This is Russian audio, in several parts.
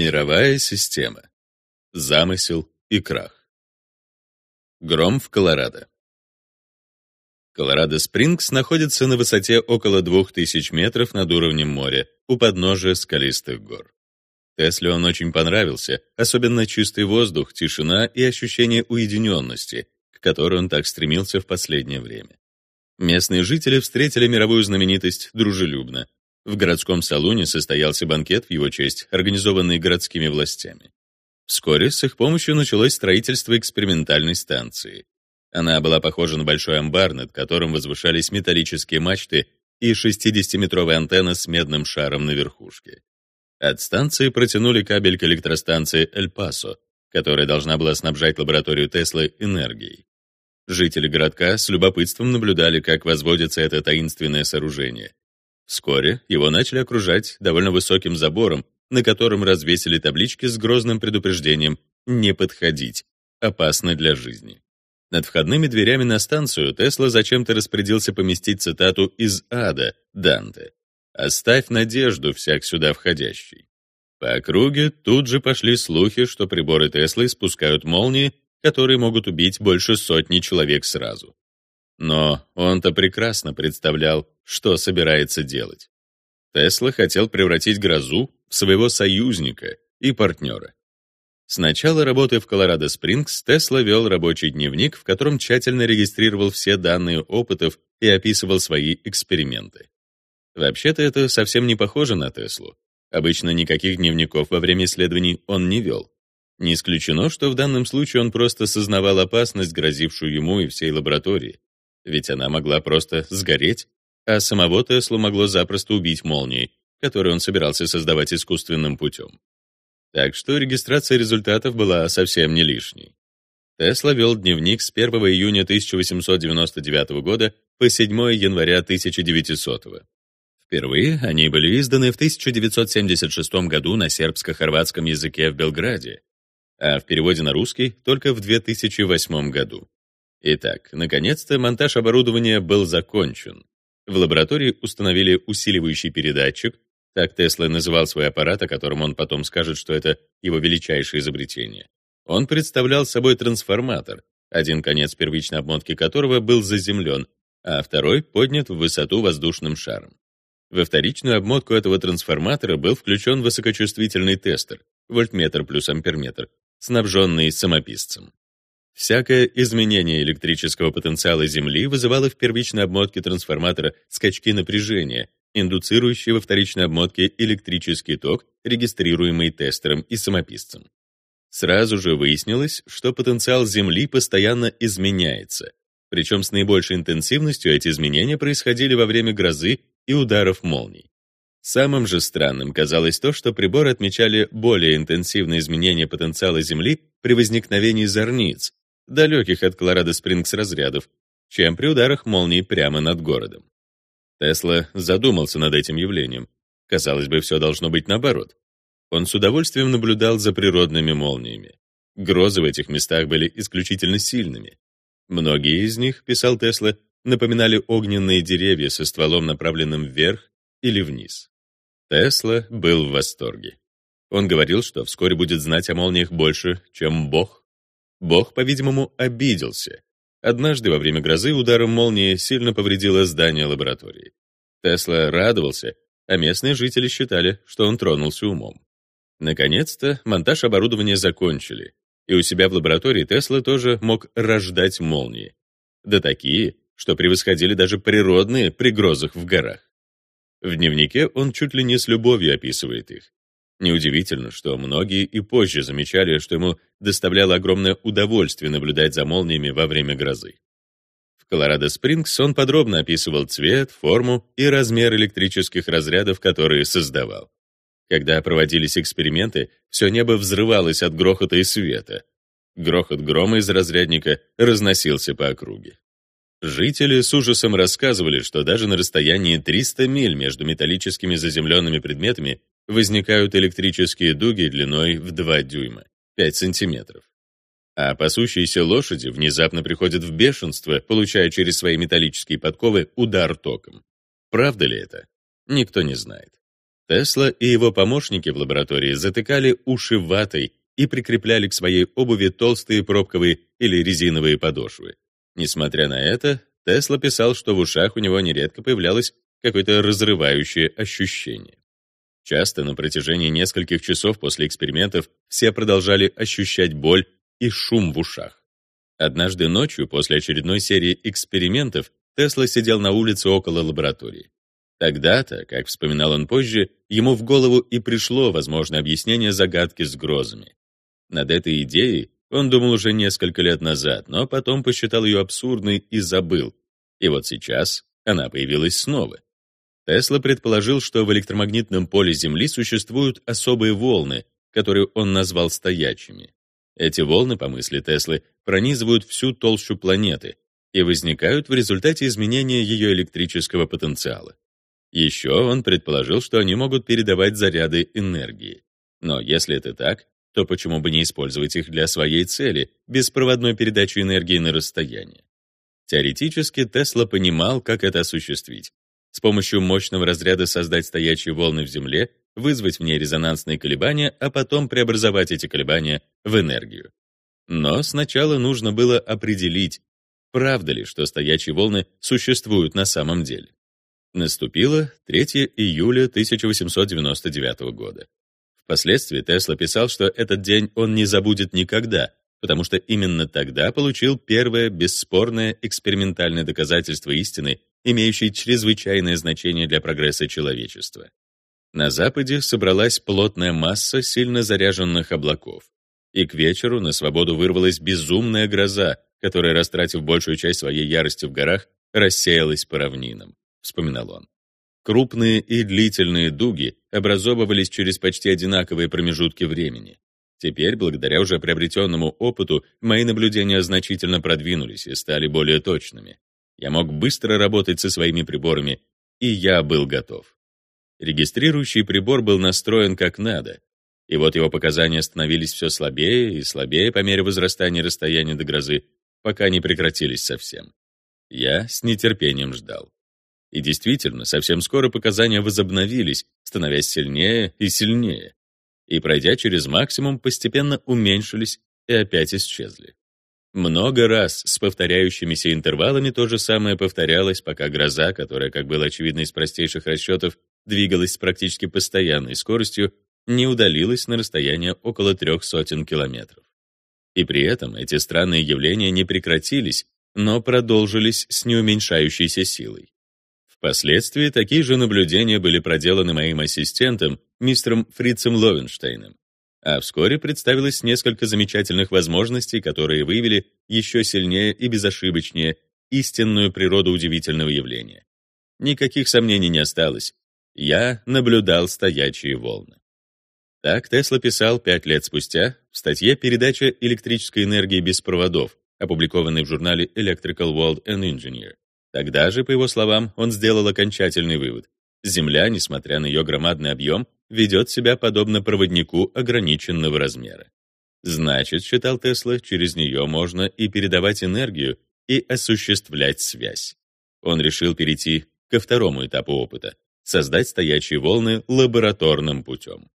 Мировая система. Замысел и крах. Гром в Колорадо. Колорадо-Спрингс находится на высоте около 2000 метров над уровнем моря, у подножия скалистых гор. Тесле он очень понравился, особенно чистый воздух, тишина и ощущение уединенности, к которой он так стремился в последнее время. Местные жители встретили мировую знаменитость дружелюбно. В городском салоне состоялся банкет в его честь, организованный городскими властями. Вскоре с их помощью началось строительство экспериментальной станции. Она была похожа на большой амбар, над которым возвышались металлические мачты и 60-метровая антенна с медным шаром на верхушке. От станции протянули кабель к электростанции Эль-Пасо, которая должна была снабжать лабораторию Теслы энергией. Жители городка с любопытством наблюдали, как возводится это таинственное сооружение. Вскоре его начали окружать довольно высоким забором, на котором развесили таблички с грозным предупреждением «Не подходить, опасно для жизни». Над входными дверями на станцию Тесла зачем-то распорядился поместить цитату из «Ада» Данте «Оставь надежду, всяк сюда входящий». По округе тут же пошли слухи, что приборы Теслы спускают молнии, которые могут убить больше сотни человек сразу. Но он-то прекрасно представлял, что собирается делать. Тесла хотел превратить грозу в своего союзника и партнера. С начала работы в Колорадо-Спрингс Тесла вел рабочий дневник, в котором тщательно регистрировал все данные опытов и описывал свои эксперименты. Вообще-то это совсем не похоже на Теслу. Обычно никаких дневников во время исследований он не вел. Не исключено, что в данном случае он просто сознавал опасность, грозившую ему и всей лаборатории. Ведь она могла просто сгореть, а самого Теслу могло запросто убить молнией, которую он собирался создавать искусственным путем. Так что регистрация результатов была совсем не лишней. Тесла вел дневник с 1 июня 1899 года по 7 января 1900 года. Впервые они были изданы в 1976 году на сербско-хорватском языке в Белграде, а в переводе на русский только в 2008 году. Итак, наконец-то монтаж оборудования был закончен. В лаборатории установили усиливающий передатчик, так Тесла называл свой аппарат, о котором он потом скажет, что это его величайшее изобретение. Он представлял собой трансформатор, один конец первичной обмотки которого был заземлен, а второй поднят в высоту воздушным шаром. Во вторичную обмотку этого трансформатора был включен высокочувствительный тестер, вольтметр плюс амперметр, снабженный самописцем. Всякое изменение электрического потенциала Земли вызывало в первичной обмотке трансформатора скачки напряжения, индуцирующие во вторичной обмотке электрический ток, регистрируемый тестером и самописцем. Сразу же выяснилось, что потенциал Земли постоянно изменяется, причем с наибольшей интенсивностью эти изменения происходили во время грозы и ударов молний. Самым же странным казалось то, что приборы отмечали более интенсивные изменения потенциала Земли при возникновении зорниц, далеких от Колорадо-Спрингс разрядов, чем при ударах молний прямо над городом. Тесла задумался над этим явлением. Казалось бы, все должно быть наоборот. Он с удовольствием наблюдал за природными молниями. Грозы в этих местах были исключительно сильными. Многие из них, писал Тесла, напоминали огненные деревья со стволом, направленным вверх или вниз. Тесла был в восторге. Он говорил, что вскоре будет знать о молниях больше, чем Бог. Бог, по-видимому, обиделся. Однажды во время грозы ударом молнии сильно повредило здание лаборатории. Тесла радовался, а местные жители считали, что он тронулся умом. Наконец-то монтаж оборудования закончили, и у себя в лаборатории Тесла тоже мог рождать молнии. Да такие, что превосходили даже природные при грозах в горах. В дневнике он чуть ли не с любовью описывает их. Неудивительно, что многие и позже замечали, что ему доставляло огромное удовольствие наблюдать за молниями во время грозы. В Колорадо-Спрингс он подробно описывал цвет, форму и размер электрических разрядов, которые создавал. Когда проводились эксперименты, все небо взрывалось от грохота и света. Грохот грома из разрядника разносился по округе. Жители с ужасом рассказывали, что даже на расстоянии 300 миль между металлическими заземленными предметами возникают электрические дуги длиной в 2 дюйма, 5 сантиметров. А пасущиеся лошади внезапно приходят в бешенство, получая через свои металлические подковы удар током. Правда ли это? Никто не знает. Тесла и его помощники в лаборатории затыкали уши ватой и прикрепляли к своей обуви толстые пробковые или резиновые подошвы. Несмотря на это, Тесла писал, что в ушах у него нередко появлялось какое-то разрывающее ощущение. Часто на протяжении нескольких часов после экспериментов все продолжали ощущать боль и шум в ушах. Однажды ночью, после очередной серии экспериментов, Тесла сидел на улице около лаборатории. Тогда-то, как вспоминал он позже, ему в голову и пришло возможное объяснение загадки с грозами. Над этой идеей он думал уже несколько лет назад, но потом посчитал ее абсурдной и забыл. И вот сейчас она появилась снова. Тесла предположил, что в электромагнитном поле Земли существуют особые волны, которые он назвал стоячими. Эти волны, по мысли Теслы, пронизывают всю толщу планеты и возникают в результате изменения ее электрического потенциала. Еще он предположил, что они могут передавать заряды энергии. Но если это так, то почему бы не использовать их для своей цели, беспроводной передачи энергии на расстояние? Теоретически Тесла понимал, как это осуществить. С помощью мощного разряда создать стоячие волны в Земле, вызвать в ней резонансные колебания, а потом преобразовать эти колебания в энергию. Но сначала нужно было определить, правда ли, что стоячие волны существуют на самом деле. Наступило 3 июля 1899 года. Впоследствии Тесла писал, что этот день он не забудет никогда, потому что именно тогда получил первое бесспорное экспериментальное доказательство истины, имеющее чрезвычайное значение для прогресса человечества. На Западе собралась плотная масса сильно заряженных облаков, и к вечеру на свободу вырвалась безумная гроза, которая, растратив большую часть своей ярости в горах, рассеялась по равнинам, вспоминал он. Крупные и длительные дуги образовывались через почти одинаковые промежутки времени. Теперь, благодаря уже приобретенному опыту, мои наблюдения значительно продвинулись и стали более точными. Я мог быстро работать со своими приборами, и я был готов. Регистрирующий прибор был настроен как надо, и вот его показания становились все слабее и слабее по мере возрастания расстояния до грозы, пока не прекратились совсем. Я с нетерпением ждал. И действительно, совсем скоро показания возобновились, становясь сильнее и сильнее. И, пройдя через максимум, постепенно уменьшились и опять исчезли. Много раз с повторяющимися интервалами то же самое повторялось, пока гроза, которая, как было очевидно из простейших расчетов, двигалась с практически постоянной скоростью, не удалилась на расстояние около трех сотен километров. И при этом эти странные явления не прекратились, но продолжились с неуменьшающейся силой. Впоследствии такие же наблюдения были проделаны моим ассистентом, мистером Фрицем Ловенштейном. А вскоре представилось несколько замечательных возможностей, которые выявили еще сильнее и безошибочнее истинную природу удивительного явления. Никаких сомнений не осталось. Я наблюдал стоячие волны. Так Тесла писал пять лет спустя в статье «Передача электрической энергии без проводов», опубликованной в журнале Electrical World and Engineer. Тогда же, по его словам, он сделал окончательный вывод. Земля, несмотря на ее громадный объем, ведет себя подобно проводнику ограниченного размера. Значит, считал Тесла, через нее можно и передавать энергию, и осуществлять связь. Он решил перейти ко второму этапу опыта — создать стоячие волны лабораторным путем.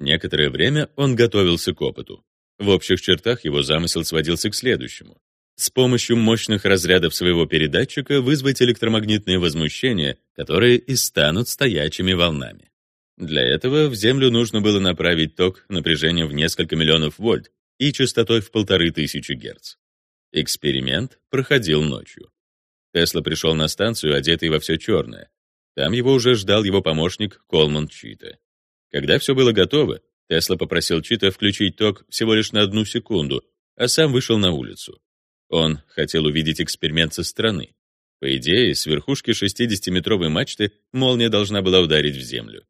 Некоторое время он готовился к опыту. В общих чертах его замысел сводился к следующему с помощью мощных разрядов своего передатчика вызвать электромагнитные возмущения, которые и станут стоячими волнами. Для этого в Землю нужно было направить ток напряжением в несколько миллионов вольт и частотой в полторы тысячи герц. Эксперимент проходил ночью. Тесла пришел на станцию, одетый во все черное. Там его уже ждал его помощник Колман Чита. Когда все было готово, Тесла попросил Чита включить ток всего лишь на одну секунду, а сам вышел на улицу. Он хотел увидеть эксперимент со стороны. По идее, с верхушки 60-метровой мачты молния должна была ударить в землю.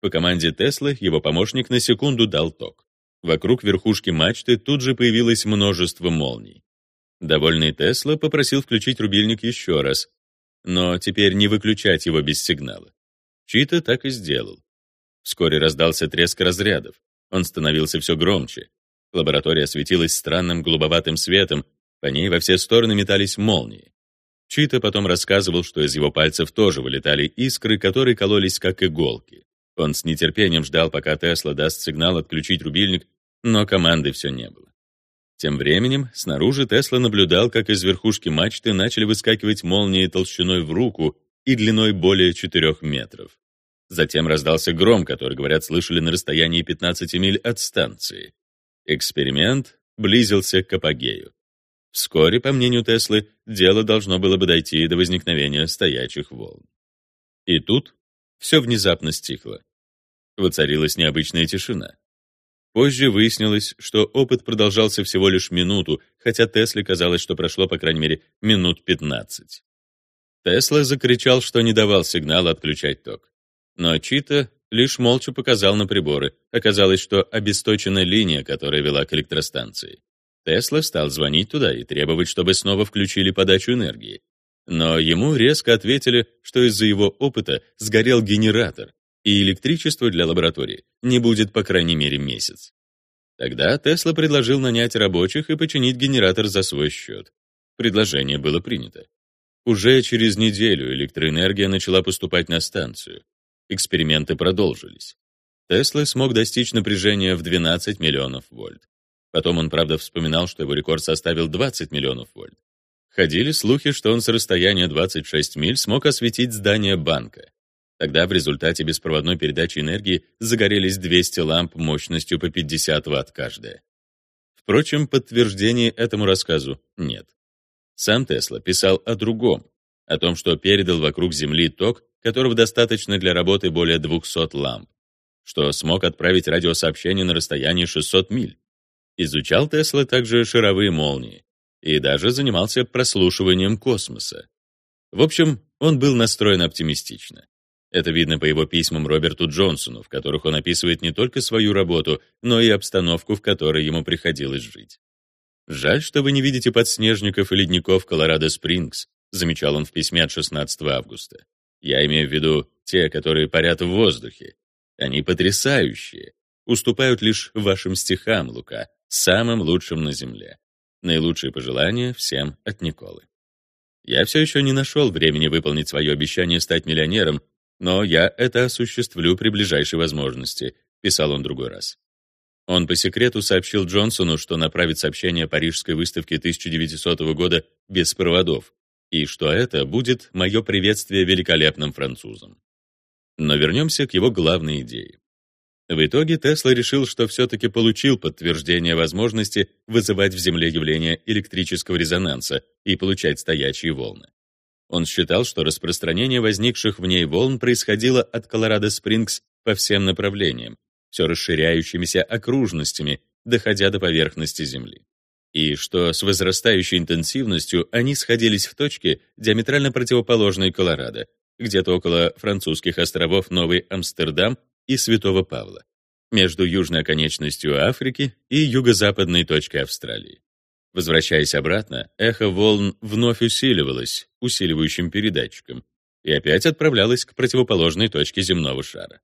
По команде Теслы его помощник на секунду дал ток. Вокруг верхушки мачты тут же появилось множество молний. Довольный Тесла попросил включить рубильник еще раз, но теперь не выключать его без сигнала. Чита так и сделал. Вскоре раздался треск разрядов. Он становился все громче. Лаборатория светилась странным голубоватым светом, по ней во все стороны метались молнии. Чита потом рассказывал, что из его пальцев тоже вылетали искры, которые кололись как иголки. Он с нетерпением ждал, пока Тесла даст сигнал отключить рубильник, но команды все не было. Тем временем снаружи Тесла наблюдал, как из верхушки мачты начали выскакивать молнии толщиной в руку и длиной более 4 метров. Затем раздался гром, который, говорят, слышали на расстоянии 15 миль от станции. Эксперимент близился к апогею. Вскоре, по мнению Теслы, дело должно было бы дойти до возникновения стоячих волн. И тут все внезапно стихло. Воцарилась необычная тишина. Позже выяснилось, что опыт продолжался всего лишь минуту, хотя Тесле казалось, что прошло, по крайней мере, минут 15. Тесла закричал, что не давал сигнала отключать ток. Но Чита лишь молча показал на приборы. Оказалось, что обесточена линия, которая вела к электростанции. Тесла стал звонить туда и требовать, чтобы снова включили подачу энергии. Но ему резко ответили, что из-за его опыта сгорел генератор, и электричества для лаборатории не будет по крайней мере месяц. Тогда Тесла предложил нанять рабочих и починить генератор за свой счет. Предложение было принято. Уже через неделю электроэнергия начала поступать на станцию. Эксперименты продолжились. Тесла смог достичь напряжения в 12 миллионов вольт. Потом он, правда, вспоминал, что его рекорд составил 20 миллионов вольт. Ходили слухи, что он с расстояния 26 миль смог осветить здание банка. Тогда в результате беспроводной передачи энергии загорелись 200 ламп мощностью по 50 Вт каждая. Впрочем, подтверждений этому рассказу нет. Сам Тесла писал о другом, о том, что передал вокруг Земли ток, которого достаточно для работы более 200 ламп, что смог отправить радиосообщение на расстоянии 600 миль. Изучал Тесла также шаровые молнии и даже занимался прослушиванием космоса. В общем, он был настроен оптимистично. Это видно по его письмам Роберту Джонсону, в которых он описывает не только свою работу, но и обстановку, в которой ему приходилось жить. «Жаль, что вы не видите подснежников и ледников Колорадо-Спрингс», замечал он в письме от 16 августа. «Я имею в виду те, которые парят в воздухе. Они потрясающие, уступают лишь вашим стихам, Лука, самым лучшим на земле. Наилучшие пожелания всем от Николы. Я все еще не нашел времени выполнить свое обещание стать миллионером, но я это осуществлю при ближайшей возможности, писал он другой раз. Он по секрету сообщил Джонсону, что направит сообщение Парижской выставки 1900 года без проводов, и что это будет мое приветствие великолепным французам. Но вернемся к его главной идее. В итоге Тесла решил, что все-таки получил подтверждение возможности вызывать в Земле явление электрического резонанса и получать стоячие волны. Он считал, что распространение возникших в ней волн происходило от Колорадо-Спрингс по всем направлениям, все расширяющимися окружностями, доходя до поверхности Земли. И что с возрастающей интенсивностью они сходились в точке, диаметрально противоположной Колорадо, где-то около французских островов Новый Амстердам и Святого Павла, между южной оконечностью Африки и юго-западной точкой Австралии. Возвращаясь обратно, эхо волн вновь усиливалось усиливающим передатчиком и опять отправлялось к противоположной точке земного шара.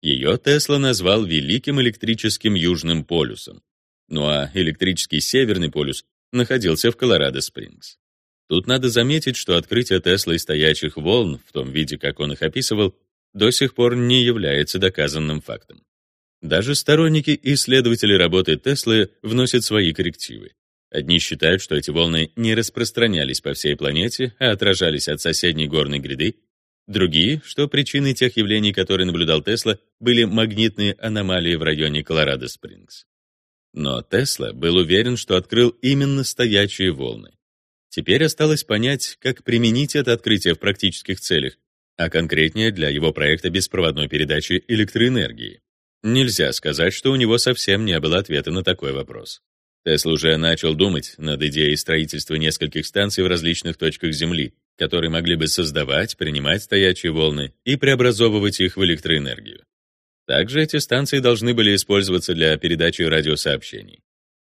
Ее Тесла назвал Великим электрическим Южным полюсом, ну а электрический Северный полюс находился в Колорадо-Спрингс. Тут надо заметить, что открытие Теслой стоячих волн, в том виде, как он их описывал, до сих пор не является доказанным фактом. Даже сторонники и исследователи работы Теслы вносят свои коррективы. Одни считают, что эти волны не распространялись по всей планете, а отражались от соседней горной гряды. Другие, что причиной тех явлений, которые наблюдал Тесла, были магнитные аномалии в районе Колорадо-Спрингс. Но Тесла был уверен, что открыл именно стоячие волны. Теперь осталось понять, как применить это открытие в практических целях, а конкретнее для его проекта беспроводной передачи электроэнергии. Нельзя сказать, что у него совсем не было ответа на такой вопрос. Тесла уже начал думать над идеей строительства нескольких станций в различных точках Земли, которые могли бы создавать, принимать стоячие волны и преобразовывать их в электроэнергию. Также эти станции должны были использоваться для передачи радиосообщений.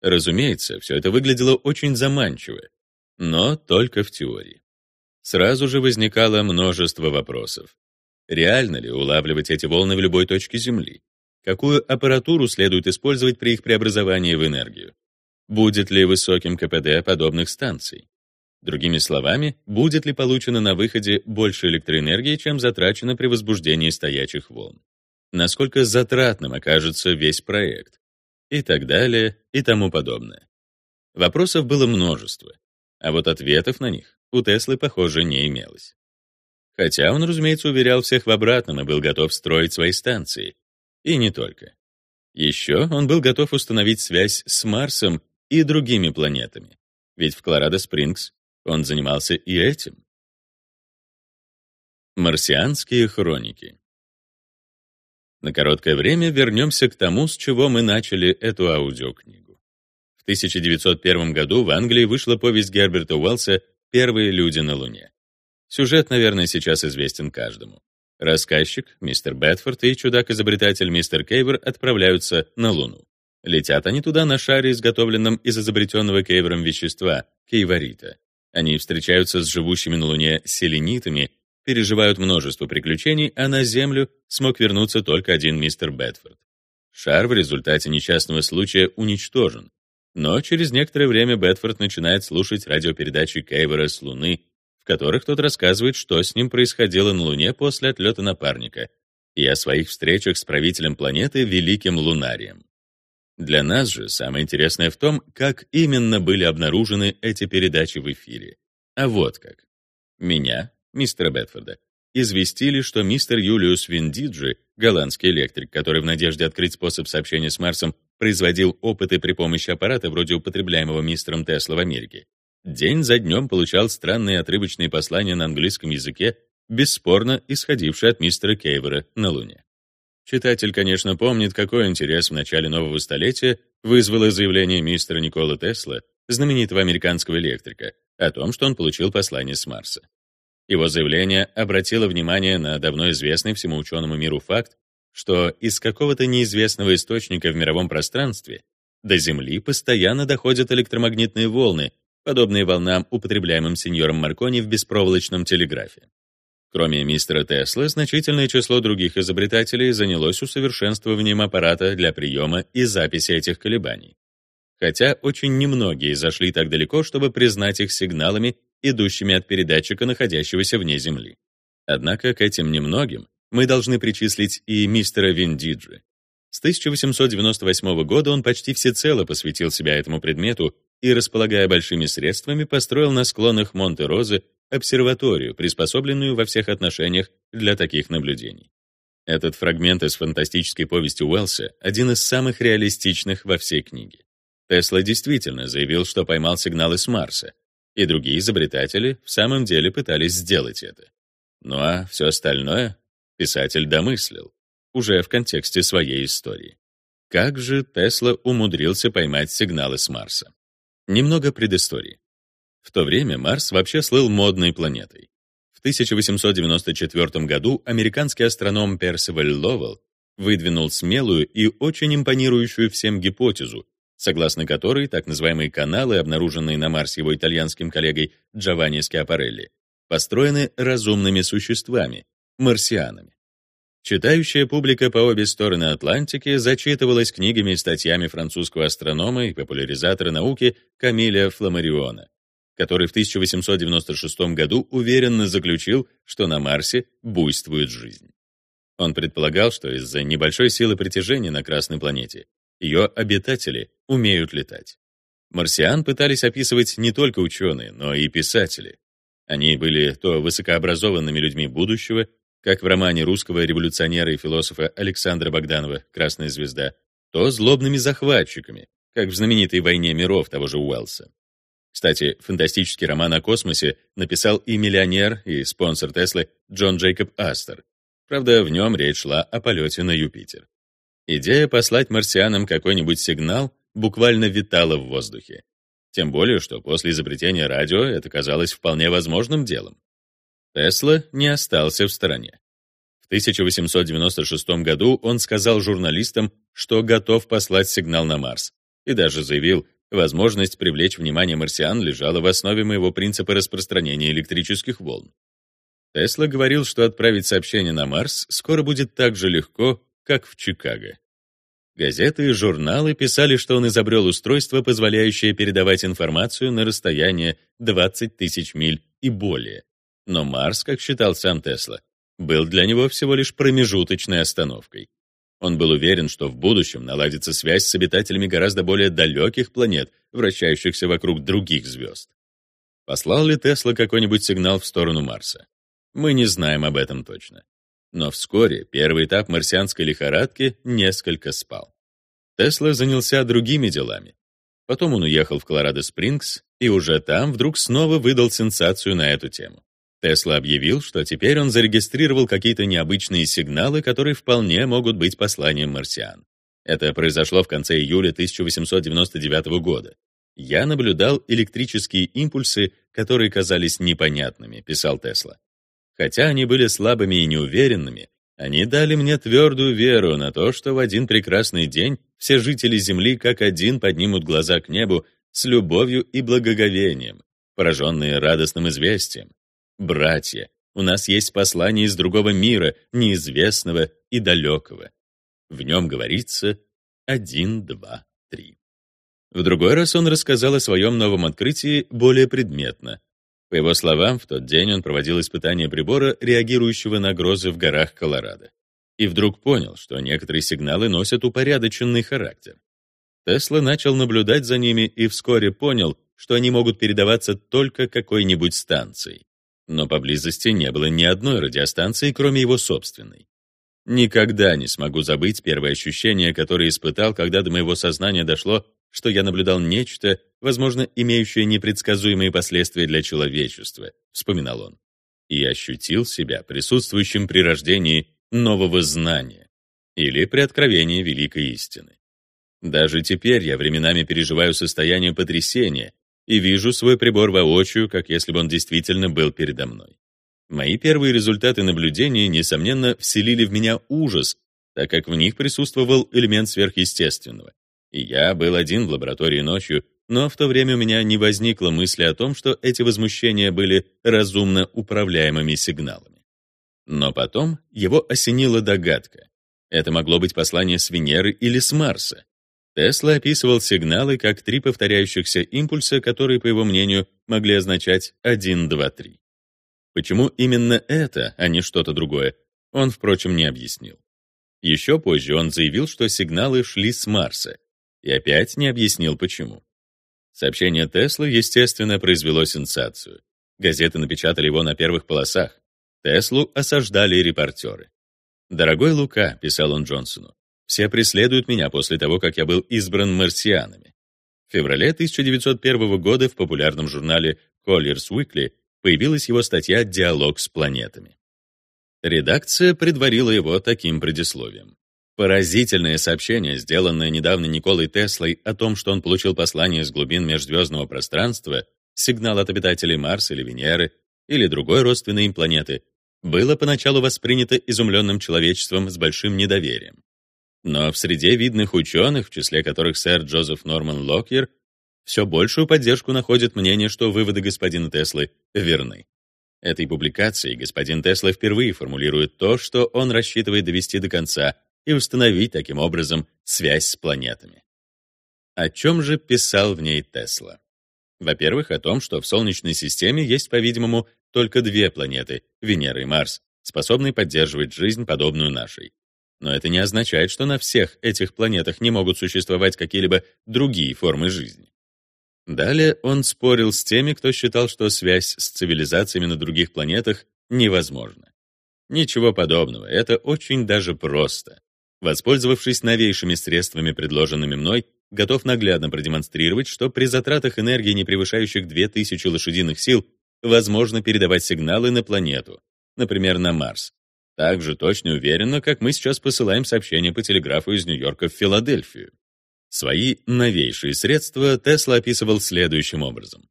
Разумеется, все это выглядело очень заманчиво, но только в теории. Сразу же возникало множество вопросов. Реально ли улавливать эти волны в любой точке Земли? Какую аппаратуру следует использовать при их преобразовании в энергию? Будет ли высоким КПД подобных станций? Другими словами, будет ли получено на выходе больше электроэнергии, чем затрачено при возбуждении стоячих волн? насколько затратным окажется весь проект и так далее и тому подобное. Вопросов было множество, а вот ответов на них у Теслы, похоже, не имелось. Хотя он, разумеется, уверял всех в обратном и был готов строить свои станции. И не только. Еще он был готов установить связь с Марсом и другими планетами. Ведь в Колорадо-Спрингс он занимался и этим. Марсианские хроники На короткое время вернемся к тому, с чего мы начали эту аудиокнигу. В 1901 году в Англии вышла повесть Герберта Уэллса «Первые люди на Луне». Сюжет, наверное, сейчас известен каждому. Рассказчик, мистер Бетфорд и чудак-изобретатель мистер Кейвер отправляются на Луну. Летят они туда на шаре, изготовленном из изобретенного Кейвером вещества — кейворита. Они встречаются с живущими на Луне селенитами, переживают множество приключений, а на Землю смог вернуться только один мистер Бетфорд. Шар в результате несчастного случая уничтожен. Но через некоторое время Бетфорд начинает слушать радиопередачи Кейвера с Луны в которых тот рассказывает, что с ним происходило на Луне после отлета напарника, и о своих встречах с правителем планеты Великим Лунарием. Для нас же самое интересное в том, как именно были обнаружены эти передачи в эфире. А вот как. Меня, мистера Бедфорда, известили, что мистер Юлиус Вендиджи, голландский электрик, который в надежде открыть способ сообщения с Марсом производил опыты при помощи аппарата вроде употребляемого мистером Тесла в Америке, день за днем получал странные отрывочные послания на английском языке, бесспорно исходившие от мистера Кейвера на Луне. Читатель, конечно, помнит, какой интерес в начале нового столетия вызвало заявление мистера Никола Тесла, знаменитого американского электрика, о том, что он получил послание с Марса. Его заявление обратило внимание на давно известный всему ученому миру факт, что из какого-то неизвестного источника в мировом пространстве до Земли постоянно доходят электромагнитные волны, подобные волнам, употребляемым сеньором Маркони в беспроволочном телеграфе. Кроме мистера Теслы, значительное число других изобретателей занялось усовершенствованием аппарата для приема и записи этих колебаний. Хотя очень немногие зашли так далеко, чтобы признать их сигналами, идущими от передатчика, находящегося вне Земли. Однако к этим немногим мы должны причислить и мистера Виндиджи. С 1898 года он почти всецело посвятил себя этому предмету и, располагая большими средствами, построил на склонах Монте-Розы обсерваторию, приспособленную во всех отношениях для таких наблюдений. Этот фрагмент из фантастической повести Уэллса один из самых реалистичных во всей книге. Тесла действительно заявил, что поймал сигналы с Марса, и другие изобретатели в самом деле пытались сделать это. Ну а все остальное писатель домыслил, уже в контексте своей истории. Как же Тесла умудрился поймать сигналы с Марса? Немного предыстории. В то время Марс вообще слыл модной планетой. В 1894 году американский астроном Персиваль Ловелл выдвинул смелую и очень импонирующую всем гипотезу, согласно которой так называемые каналы, обнаруженные на Марсе его итальянским коллегой Джованни Скиапарелли, построены разумными существами, марсианами. Читающая публика по обе стороны Атлантики зачитывалась книгами и статьями французского астронома и популяризатора науки Камиля Фламариона, который в 1896 году уверенно заключил, что на Марсе буйствует жизнь. Он предполагал, что из-за небольшой силы притяжения на Красной планете ее обитатели умеют летать. Марсиан пытались описывать не только ученые, но и писатели. Они были то высокообразованными людьми будущего, как в романе русского революционера и философа Александра Богданова «Красная звезда», то злобными захватчиками, как в знаменитой «Войне миров» того же Уэллса. Кстати, фантастический роман о космосе написал и миллионер, и спонсор Теслы Джон Джейкоб Астер. Правда, в нем речь шла о полете на Юпитер. Идея послать марсианам какой-нибудь сигнал буквально витала в воздухе. Тем более, что после изобретения радио это казалось вполне возможным делом. Тесла не остался в стороне. В 1896 году он сказал журналистам, что готов послать сигнал на Марс, и даже заявил, возможность привлечь внимание марсиан лежала в основе моего принципа распространения электрических волн. Тесла говорил, что отправить сообщение на Марс скоро будет так же легко, как в Чикаго. Газеты и журналы писали, что он изобрел устройство, позволяющее передавать информацию на расстояние 20 тысяч миль и более. Но Марс, как считал сам Тесла, был для него всего лишь промежуточной остановкой, Он был уверен, что в будущем наладится связь с обитателями гораздо более далеких планет, вращающихся вокруг других звезд. Послал ли Тесла какой-нибудь сигнал в сторону Марса? Мы не знаем об этом точно. Но вскоре первый этап марсианской лихорадки несколько спал. Тесла занялся другими делами. Потом он уехал в Колорадо-Спрингс и уже там вдруг снова выдал сенсацию на эту тему. Тесла объявил, что теперь он зарегистрировал какие-то необычные сигналы, которые вполне могут быть посланием марсиан. Это произошло в конце июля 1899 года. «Я наблюдал электрические импульсы, которые казались непонятными», — писал Тесла. Хотя они были слабыми и неуверенными, они дали мне твердую веру на то, что в один прекрасный день все жители Земли как один поднимут глаза к небу с любовью и благоговением, пораженные радостным известием. Братья, у нас есть послание из другого мира, неизвестного и далекого. В нем говорится «один, два, три». В другой раз он рассказал о своем новом открытии более предметно, по его словам, в тот день он проводил испытание прибора, реагирующего на грозы в горах Колорадо. И вдруг понял, что некоторые сигналы носят упорядоченный характер. Тесла начал наблюдать за ними и вскоре понял, что они могут передаваться только какой-нибудь станцией. Но поблизости не было ни одной радиостанции, кроме его собственной. Никогда не смогу забыть первое ощущение, которое испытал, когда до моего сознания дошло, что я наблюдал нечто, возможно, имеющее непредсказуемые последствия для человечества, вспоминал он, и ощутил себя присутствующим при рождении нового знания или при откровении великой истины. Даже теперь я временами переживаю состояние потрясения и вижу свой прибор воочию, как если бы он действительно был передо мной. Мои первые результаты наблюдения, несомненно, вселили в меня ужас, так как в них присутствовал элемент сверхъестественного, и я был один в лаборатории ночью, но в то время у меня не возникло мысли о том, что эти возмущения были разумно управляемыми сигналами. Но потом его осенила догадка. Это могло быть послание с Венеры или с Марса. Тесла описывал сигналы как три повторяющихся импульса, которые, по его мнению, могли означать 1, 2, 3. Почему именно это, а не что-то другое, он, впрочем, не объяснил. Еще позже он заявил, что сигналы шли с Марса, и опять не объяснил почему. Сообщение Теслы, естественно, произвело сенсацию. Газеты напечатали его на первых полосах. Теслу осаждали репортеры. «Дорогой Лука», — писал он Джонсону, «все преследуют меня после того, как я был избран марсианами». В феврале 1901 года в популярном журнале Collier's Weekly появилась его статья «Диалог с планетами». Редакция предварила его таким предисловием. Поразительное сообщение, сделанное недавно Николой Теслой о том, что он получил послание из глубин межзвездного пространства, сигнал от обитателей Марса или Венеры или другой родственной им планеты, было поначалу воспринято изумленным человечеством с большим недоверием. Но в среде видных ученых, в числе которых сэр Джозеф Норман Локьер, все большую поддержку находит мнение, что выводы господина Теслы верны. Этой публикацией господин Тесла впервые формулирует то, что он рассчитывает довести до конца и установить таким образом связь с планетами. О чем же писал в ней Тесла? Во-первых, о том, что в Солнечной системе есть, по-видимому, только две планеты — Венера и Марс, способные поддерживать жизнь, подобную нашей. Но это не означает, что на всех этих планетах не могут существовать какие-либо другие формы жизни. Далее он спорил с теми, кто считал, что связь с цивилизациями на других планетах невозможна. Ничего подобного, это очень даже просто. Воспользовавшись новейшими средствами, предложенными мной, готов наглядно продемонстрировать, что при затратах энергии, не превышающих 2000 лошадиных сил, возможно передавать сигналы на планету, например, на Марс. Так же точно и уверенно, как мы сейчас посылаем сообщения по телеграфу из Нью-Йорка в Филадельфию. Свои новейшие средства Тесла описывал следующим образом.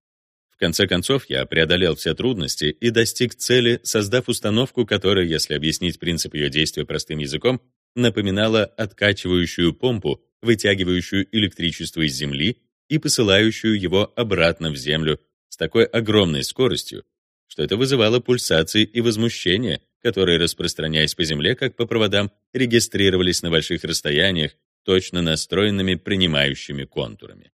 В конце концов, я преодолел все трудности и достиг цели, создав установку, которая, если объяснить принцип ее действия простым языком, напоминала откачивающую помпу, вытягивающую электричество из Земли и посылающую его обратно в Землю с такой огромной скоростью, что это вызывало пульсации и возмущения, которые, распространяясь по Земле, как по проводам, регистрировались на больших расстояниях, точно настроенными принимающими контурами.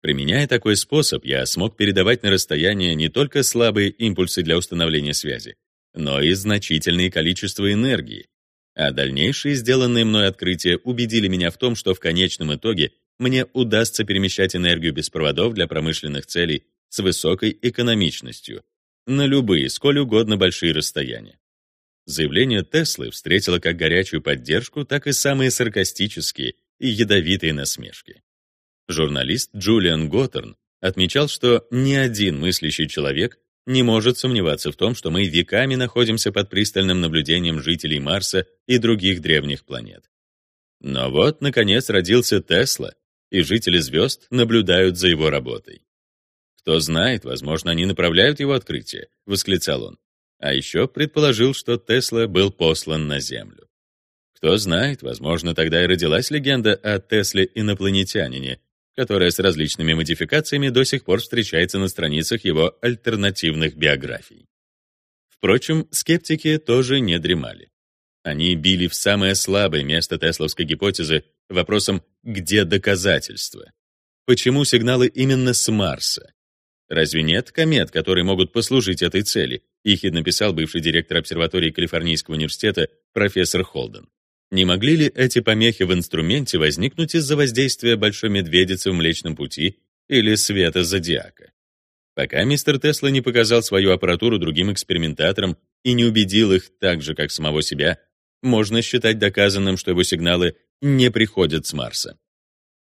Применяя такой способ, я смог передавать на расстояние не только слабые импульсы для установления связи, но и значительное количество энергии, А дальнейшие сделанные мной открытия убедили меня в том, что в конечном итоге мне удастся перемещать энергию без проводов для промышленных целей с высокой экономичностью на любые, сколь угодно большие расстояния. Заявление Теслы встретило как горячую поддержку, так и самые саркастические и ядовитые насмешки. Журналист Джулиан Готтерн отмечал, что ни один мыслящий человек не может сомневаться в том, что мы веками находимся под пристальным наблюдением жителей Марса и других древних планет. Но вот, наконец, родился Тесла, и жители звезд наблюдают за его работой. «Кто знает, возможно, они направляют его открытие», — восклицал он. А еще предположил, что Тесла был послан на Землю. Кто знает, возможно, тогда и родилась легенда о Тесле-инопланетянине, которая с различными модификациями до сих пор встречается на страницах его альтернативных биографий. Впрочем, скептики тоже не дремали. Они били в самое слабое место тесловской гипотезы вопросом «где доказательства?». Почему сигналы именно с Марса? Разве нет комет, которые могут послужить этой цели? Их написал бывший директор обсерватории Калифорнийского университета профессор Холден. Не могли ли эти помехи в инструменте возникнуть из-за воздействия большой медведицы в Млечном пути или света зодиака? Пока мистер Тесла не показал свою аппаратуру другим экспериментаторам и не убедил их так же, как самого себя, можно считать доказанным, что его сигналы не приходят с Марса.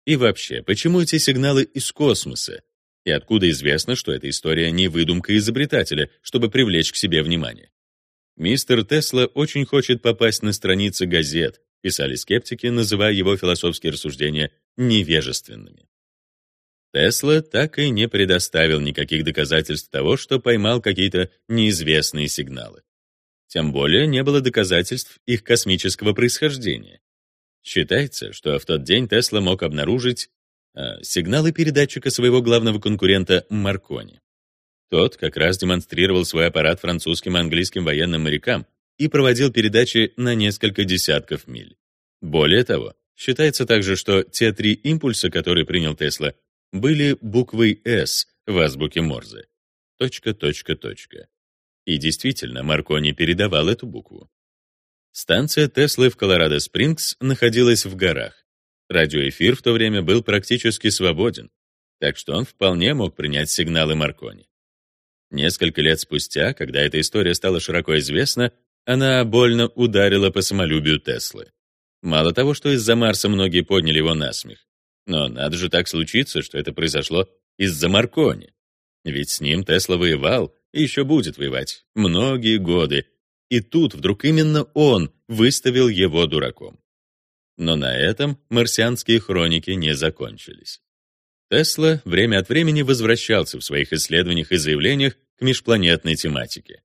И вообще, почему эти сигналы из космоса? И откуда известно, что эта история не выдумка изобретателя, чтобы привлечь к себе внимание? Мистер Тесла очень хочет попасть на страницы газет, писали скептики, называя его философские рассуждения невежественными. Тесла так и не предоставил никаких доказательств того, что поймал какие-то неизвестные сигналы. Тем более не было доказательств их космического происхождения. Считается, что в тот день Тесла мог обнаружить э, сигналы передатчика своего главного конкурента Маркони. Тот как раз демонстрировал свой аппарат французским и английским военным морякам и проводил передачи на несколько десятков миль. Более того, считается также, что те три импульса, которые принял Тесла, были буквой «С» в азбуке Морзе. Точка, точка, точка. И действительно, Маркони передавал эту букву. Станция Теслы в Колорадо-Спрингс находилась в горах. Радиоэфир в то время был практически свободен, так что он вполне мог принять сигналы Маркони. Несколько лет спустя, когда эта история стала широко известна, она больно ударила по самолюбию Теслы. Мало того, что из-за Марса многие подняли его на смех, но надо же так случиться, что это произошло из-за Маркони. Ведь с ним Тесла воевал и еще будет воевать многие годы, и тут вдруг именно он выставил его дураком. Но на этом марсианские хроники не закончились. Тесла время от времени возвращался в своих исследованиях и заявлениях межпланетной тематике.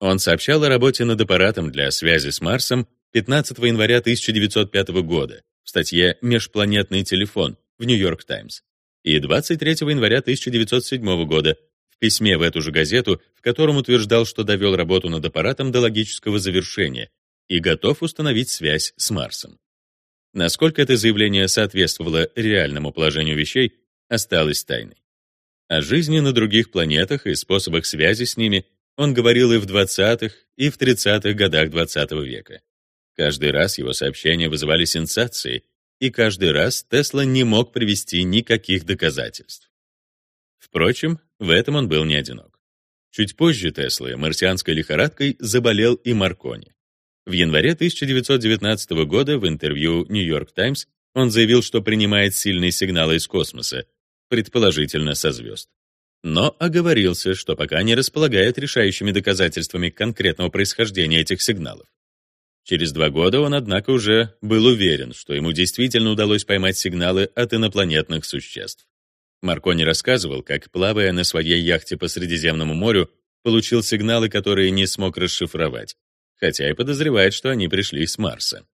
Он сообщал о работе над аппаратом для связи с Марсом 15 января 1905 года в статье «Межпланетный телефон» в «Нью-Йорк Таймс» и 23 января 1907 года в письме в эту же газету, в котором утверждал, что довел работу над аппаратом до логического завершения и готов установить связь с Марсом. Насколько это заявление соответствовало реальному положению вещей, осталась тайной. О жизни на других планетах и способах связи с ними он говорил и в 20-х, и в 30-х годах 20 -го века. Каждый раз его сообщения вызывали сенсации, и каждый раз Тесла не мог привести никаких доказательств. Впрочем, в этом он был не одинок. Чуть позже Теслы марсианской лихорадкой заболел и Маркони. В январе 1919 года в интервью New York Times он заявил, что принимает сильные сигналы из космоса, предположительно со звезд. Но оговорился, что пока не располагает решающими доказательствами конкретного происхождения этих сигналов. Через два года он, однако, уже был уверен, что ему действительно удалось поймать сигналы от инопланетных существ. Маркони рассказывал, как, плавая на своей яхте по Средиземному морю, получил сигналы, которые не смог расшифровать, хотя и подозревает, что они пришли с Марса.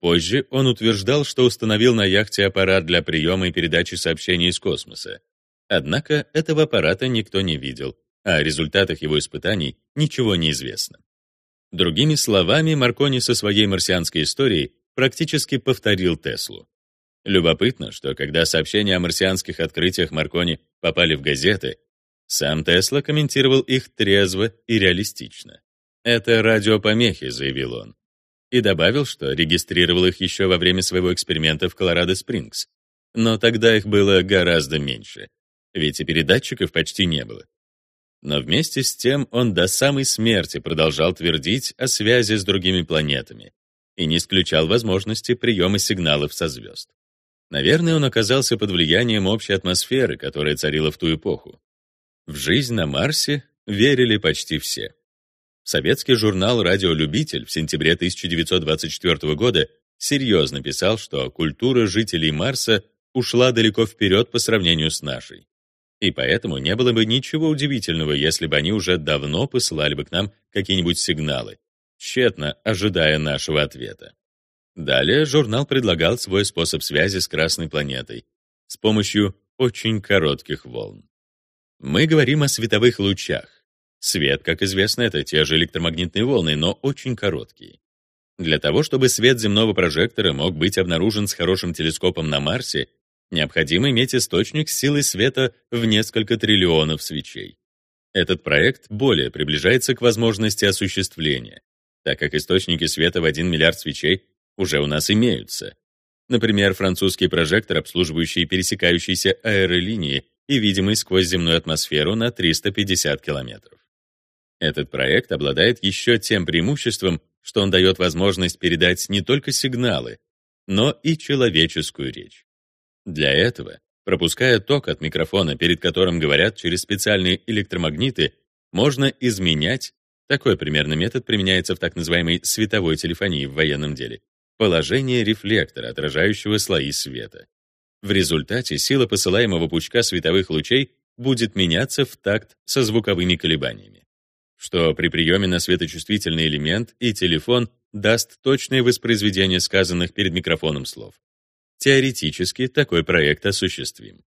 Позже он утверждал, что установил на яхте аппарат для приема и передачи сообщений из космоса. Однако этого аппарата никто не видел, а о результатах его испытаний ничего не известно. Другими словами, Маркони со своей марсианской историей практически повторил Теслу. Любопытно, что когда сообщения о марсианских открытиях Маркони попали в газеты, сам Тесла комментировал их трезво и реалистично. «Это радиопомехи», — заявил он. И добавил, что регистрировал их еще во время своего эксперимента в Колорадо-Спрингс. Но тогда их было гораздо меньше, ведь и передатчиков почти не было. Но вместе с тем он до самой смерти продолжал твердить о связи с другими планетами и не исключал возможности приема сигналов со звезд. Наверное, он оказался под влиянием общей атмосферы, которая царила в ту эпоху. В жизнь на Марсе верили почти все. Советский журнал «Радиолюбитель» в сентябре 1924 года серьезно писал, что культура жителей Марса ушла далеко вперед по сравнению с нашей. И поэтому не было бы ничего удивительного, если бы они уже давно посылали бы к нам какие-нибудь сигналы, тщетно ожидая нашего ответа. Далее журнал предлагал свой способ связи с Красной планетой с помощью очень коротких волн. Мы говорим о световых лучах. Свет, как известно, это те же электромагнитные волны, но очень короткие. Для того, чтобы свет земного прожектора мог быть обнаружен с хорошим телескопом на Марсе, необходимо иметь источник с силой света в несколько триллионов свечей. Этот проект более приближается к возможности осуществления, так как источники света в 1 миллиард свечей уже у нас имеются. Например, французский прожектор, обслуживающий пересекающиеся аэролинии и видимый сквозь земную атмосферу на 350 километров. Этот проект обладает еще тем преимуществом, что он дает возможность передать не только сигналы, но и человеческую речь. Для этого, пропуская ток от микрофона, перед которым говорят через специальные электромагниты, можно изменять, такой примерно метод применяется в так называемой световой телефонии в военном деле, положение рефлектора, отражающего слои света. В результате сила посылаемого пучка световых лучей будет меняться в такт со звуковыми колебаниями, что при приеме на светочувствительный элемент и телефон даст точное воспроизведение сказанных перед микрофоном слов. Теоретически такой проект осуществим.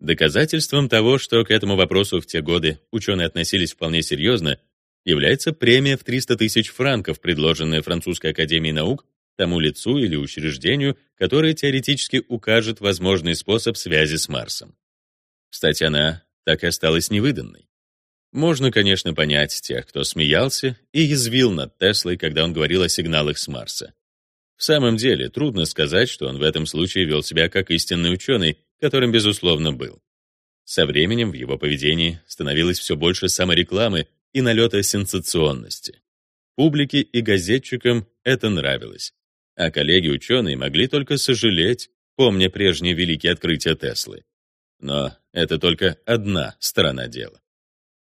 Доказательством того, что к этому вопросу в те годы ученые относились вполне серьезно, является премия в 300 тысяч франков, предложенная Французской академией наук тому лицу или учреждению, которое теоретически укажет возможный способ связи с Марсом. Кстати, она так и осталась невыданной. Можно, конечно, понять тех, кто смеялся и извил над Теслой, когда он говорил о сигналах с Марса. В самом деле, трудно сказать, что он в этом случае вел себя как истинный ученый, которым, безусловно, был. Со временем в его поведении становилось все больше саморекламы и налета сенсационности. Публике и газетчикам это нравилось, а коллеги-ученые могли только сожалеть, помня прежние великие открытия Теслы. Но это только одна сторона дела.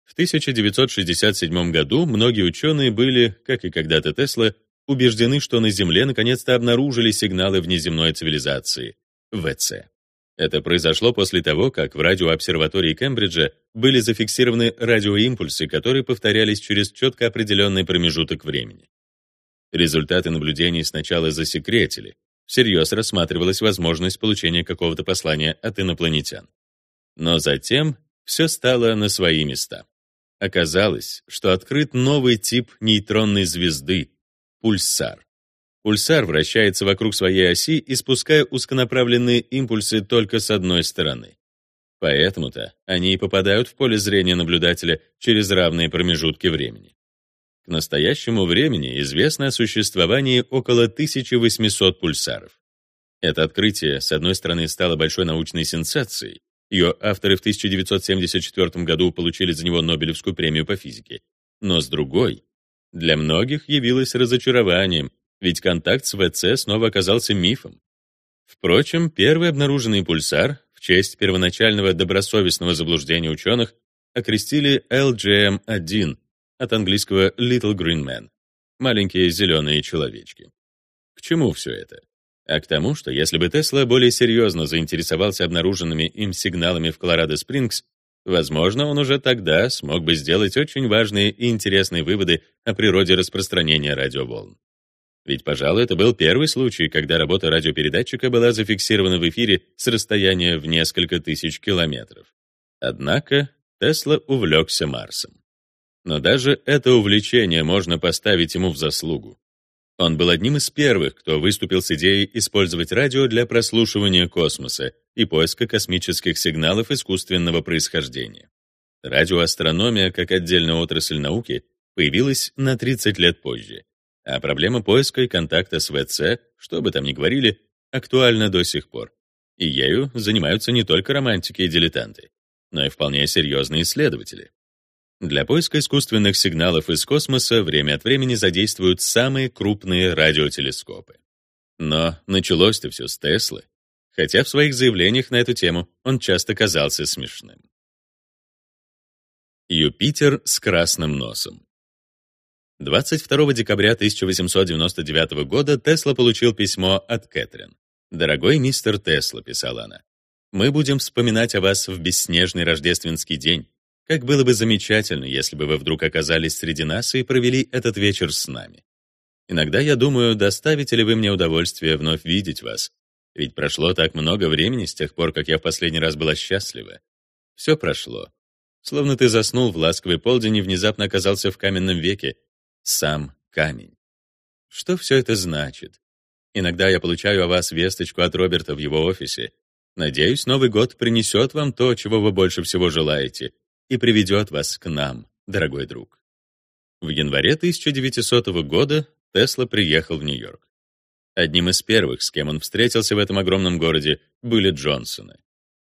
В 1967 году многие ученые были, как и когда-то Тесла, убеждены, что на Земле наконец-то обнаружили сигналы внеземной цивилизации — ВЦ. Это произошло после того, как в радиообсерватории Кембриджа были зафиксированы радиоимпульсы, которые повторялись через четко определенный промежуток времени. Результаты наблюдений сначала засекретили, всерьез рассматривалась возможность получения какого-то послания от инопланетян. Но затем все стало на свои места. Оказалось, что открыт новый тип нейтронной звезды, пульсар. Пульсар вращается вокруг своей оси, испуская узконаправленные импульсы только с одной стороны. Поэтому-то они и попадают в поле зрения наблюдателя через равные промежутки времени. К настоящему времени известно о существовании около 1800 пульсаров. Это открытие, с одной стороны, стало большой научной сенсацией. Ее авторы в 1974 году получили за него Нобелевскую премию по физике. Но с другой, для многих явилось разочарованием, ведь контакт с ВЦ снова оказался мифом. Впрочем, первый обнаруженный пульсар в честь первоначального добросовестного заблуждения ученых окрестили LGM-1 от английского Little Green Man — маленькие зеленые человечки. К чему все это? А к тому, что если бы Тесла более серьезно заинтересовался обнаруженными им сигналами в Колорадо-Спрингс, Возможно, он уже тогда смог бы сделать очень важные и интересные выводы о природе распространения радиоволн. Ведь, пожалуй, это был первый случай, когда работа радиопередатчика была зафиксирована в эфире с расстояния в несколько тысяч километров. Однако Тесла увлекся Марсом. Но даже это увлечение можно поставить ему в заслугу. Он был одним из первых, кто выступил с идеей использовать радио для прослушивания космоса и поиска космических сигналов искусственного происхождения. Радиоастрономия, как отдельная отрасль науки, появилась на 30 лет позже, А проблема поиска и контакта с ВЦ, что бы там ни говорили, актуальна до сих пор. И ею занимаются не только романтики и дилетанты, но и вполне серьезные исследователи. Для поиска искусственных сигналов из космоса время от времени задействуют самые крупные радиотелескопы. Но началось-то все с Теслы, хотя в своих заявлениях на эту тему он часто казался смешным. Юпитер с красным носом. 22 декабря 1899 года Тесла получил письмо от Кэтрин. «Дорогой мистер Тесла», — писала она, — «мы будем вспоминать о вас в бесснежный рождественский день. Как было бы замечательно, если бы вы вдруг оказались среди нас и провели этот вечер с нами. Иногда я думаю, доставите ли вы мне удовольствие вновь видеть вас, ведь прошло так много времени с тех пор, как я в последний раз была счастлива. Все прошло. Словно ты заснул в ласковый полдень и внезапно оказался в каменном веке. Сам камень. Что все это значит? Иногда я получаю о вас весточку от Роберта в его офисе. Надеюсь, Новый год принесет вам то, чего вы больше всего желаете, и приведет вас к нам, дорогой друг. В январе 1900 года Тесла приехал в Нью-Йорк. Одним из первых, с кем он встретился в этом огромном городе, были Джонсоны.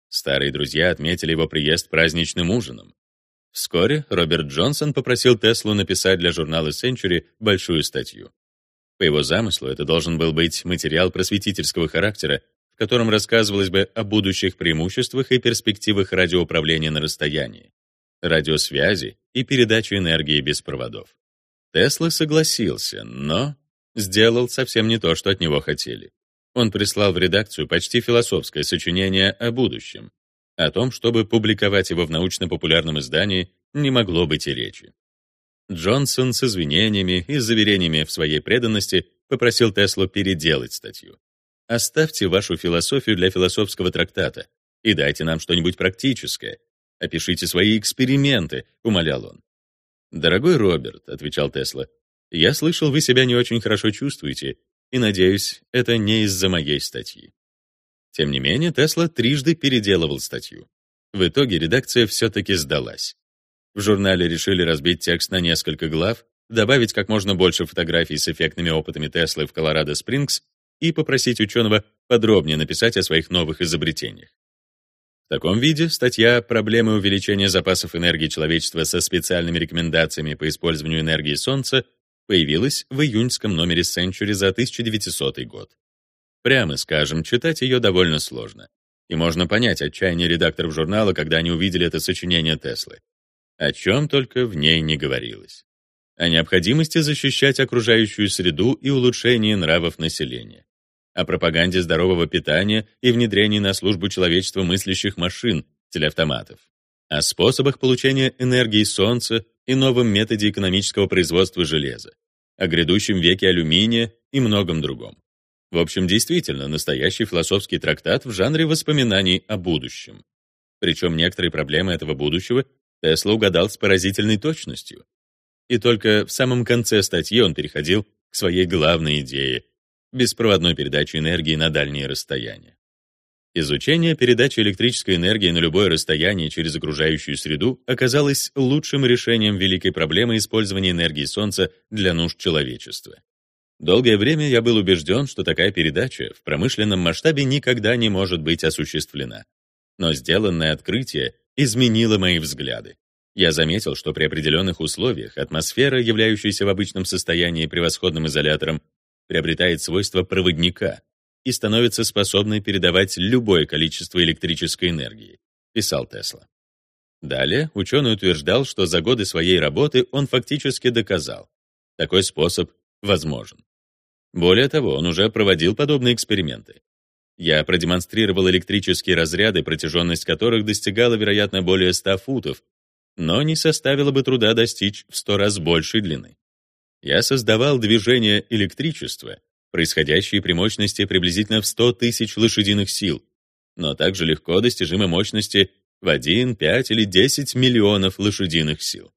Старые друзья отметили его приезд праздничным ужином. Вскоре Роберт Джонсон попросил Теслу написать для журнала Century большую статью. По его замыслу, это должен был быть материал просветительского характера, в котором рассказывалось бы о будущих преимуществах и перспективах радиоуправления на расстоянии радиосвязи и передачу энергии без проводов. Тесла согласился, но сделал совсем не то, что от него хотели. Он прислал в редакцию почти философское сочинение о будущем. О том, чтобы публиковать его в научно-популярном издании, не могло быть и речи. Джонсон с извинениями и заверениями в своей преданности попросил Теслу переделать статью. «Оставьте вашу философию для философского трактата и дайте нам что-нибудь практическое, Опишите свои эксперименты, умолял он. Дорогой Роберт, отвечал Тесла. Я слышал, вы себя не очень хорошо чувствуете, и надеюсь, это не из-за моей статьи. Тем не менее, Тесла трижды переделывал статью. В итоге редакция все-таки сдалась. В журнале решили разбить текст на несколько глав, добавить как можно больше фотографий с эффектными опытами Теслы в Колорадо-Спрингс и попросить ученого подробнее написать о своих новых изобретениях. В таком виде статья «Проблемы увеличения запасов энергии человечества со специальными рекомендациями по использованию энергии Солнца» появилась в июньском номере Century за 1900 год. Прямо скажем, читать ее довольно сложно. И можно понять отчаяние редакторов журнала, когда они увидели это сочинение Теслы. О чем только в ней не говорилось. О необходимости защищать окружающую среду и улучшении нравов населения о пропаганде здорового питания и внедрении на службу человечества мыслящих машин, телеавтоматов, о способах получения энергии солнца и новом методе экономического производства железа, о грядущем веке алюминия и многом другом. В общем, действительно, настоящий философский трактат в жанре воспоминаний о будущем. Причем некоторые проблемы этого будущего Тесла угадал с поразительной точностью. И только в самом конце статьи он переходил к своей главной идее беспроводной передачи энергии на дальние расстояния. Изучение передачи электрической энергии на любое расстояние через окружающую среду оказалось лучшим решением великой проблемы использования энергии Солнца для нужд человечества. Долгое время я был убежден, что такая передача в промышленном масштабе никогда не может быть осуществлена. Но сделанное открытие изменило мои взгляды. Я заметил, что при определенных условиях атмосфера, являющаяся в обычном состоянии превосходным изолятором, приобретает свойства проводника и становится способной передавать любое количество электрической энергии, писал Тесла. Далее ученый утверждал, что за годы своей работы он фактически доказал, такой способ возможен. Более того, он уже проводил подобные эксперименты. Я продемонстрировал электрические разряды, протяженность которых достигала, вероятно, более 100 футов, но не составило бы труда достичь в 100 раз большей длины я создавал движение электричества, происходящие при мощности приблизительно в 100 тысяч лошадиных сил, но также легко достижимы мощности в 1, 5 или 10 миллионов лошадиных сил.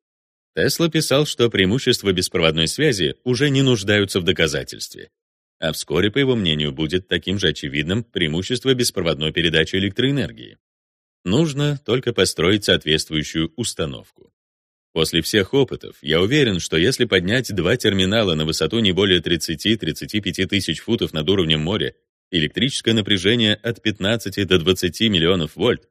Тесла писал, что преимущества беспроводной связи уже не нуждаются в доказательстве. А вскоре, по его мнению, будет таким же очевидным преимущество беспроводной передачи электроэнергии. Нужно только построить соответствующую установку. После всех опытов я уверен, что если поднять два терминала на высоту не более 30-35 тысяч футов над уровнем моря, электрическое напряжение от 15 до 20 миллионов вольт,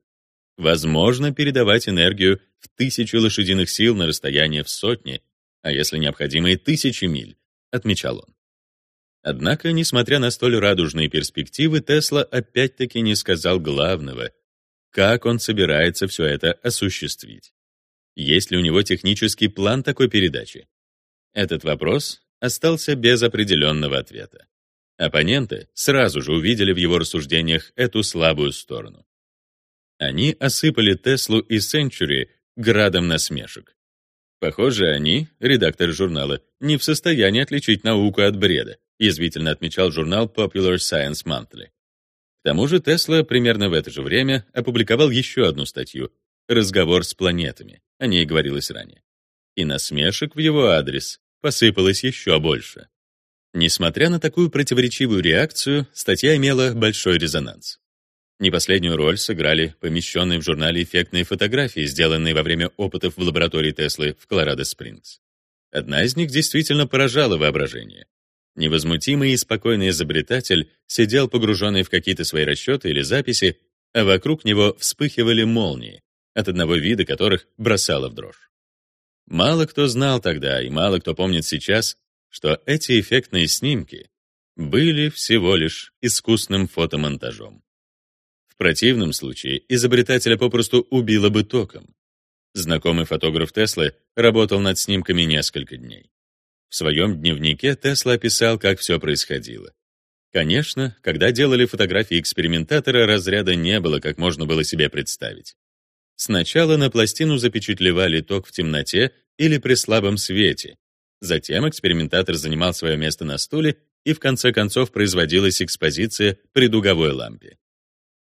возможно передавать энергию в тысячи лошадиных сил на расстояние в сотни, а если необходимо и тысячи миль, отмечал он. Однако, несмотря на столь радужные перспективы, Тесла опять-таки не сказал главного, как он собирается все это осуществить. Есть ли у него технический план такой передачи? Этот вопрос остался без определенного ответа. Оппоненты сразу же увидели в его рассуждениях эту слабую сторону. Они осыпали Теслу и Century градом насмешек. Похоже, они, редактор журнала, не в состоянии отличить науку от бреда, язвительно отмечал журнал Popular Science Monthly. К тому же Тесла примерно в это же время опубликовал еще одну статью «Разговор с планетами», о ней говорилось ранее. И насмешек в его адрес посыпалось еще больше. Несмотря на такую противоречивую реакцию, статья имела большой резонанс. Не последнюю роль сыграли помещенные в журнале эффектные фотографии, сделанные во время опытов в лаборатории Теслы в Колорадо-Спрингс. Одна из них действительно поражала воображение. Невозмутимый и спокойный изобретатель сидел погруженный в какие-то свои расчеты или записи, а вокруг него вспыхивали молнии, от одного вида которых бросало в дрожь. Мало кто знал тогда, и мало кто помнит сейчас, что эти эффектные снимки были всего лишь искусным фотомонтажом противном случае изобретателя попросту убило бы током. Знакомый фотограф Теслы работал над снимками несколько дней. В своем дневнике Тесла описал, как все происходило. Конечно, когда делали фотографии экспериментатора, разряда не было, как можно было себе представить. Сначала на пластину запечатлевали ток в темноте или при слабом свете. Затем экспериментатор занимал свое место на стуле, и в конце концов производилась экспозиция при дуговой лампе.